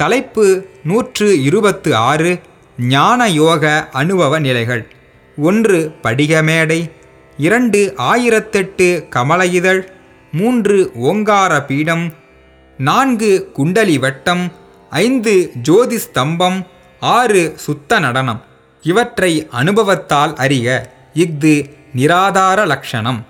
தலைப்பு நூற்று இருபத்து ஆறு ஞான யோக அனுபவ நிலைகள். ஒன்று படிகமேடை இரண்டு ஆயிரத்தெட்டு கமல இதழ் மூன்று ஓங்கார பீடம் நான்கு குண்டலி வட்டம் ஐந்து ஜோதி ஸ்தம்பம் ஆறு சுத்த நடனம். இவற்றை அனுபவத்தால் அறிய இஃது நிராதார லட்சணம்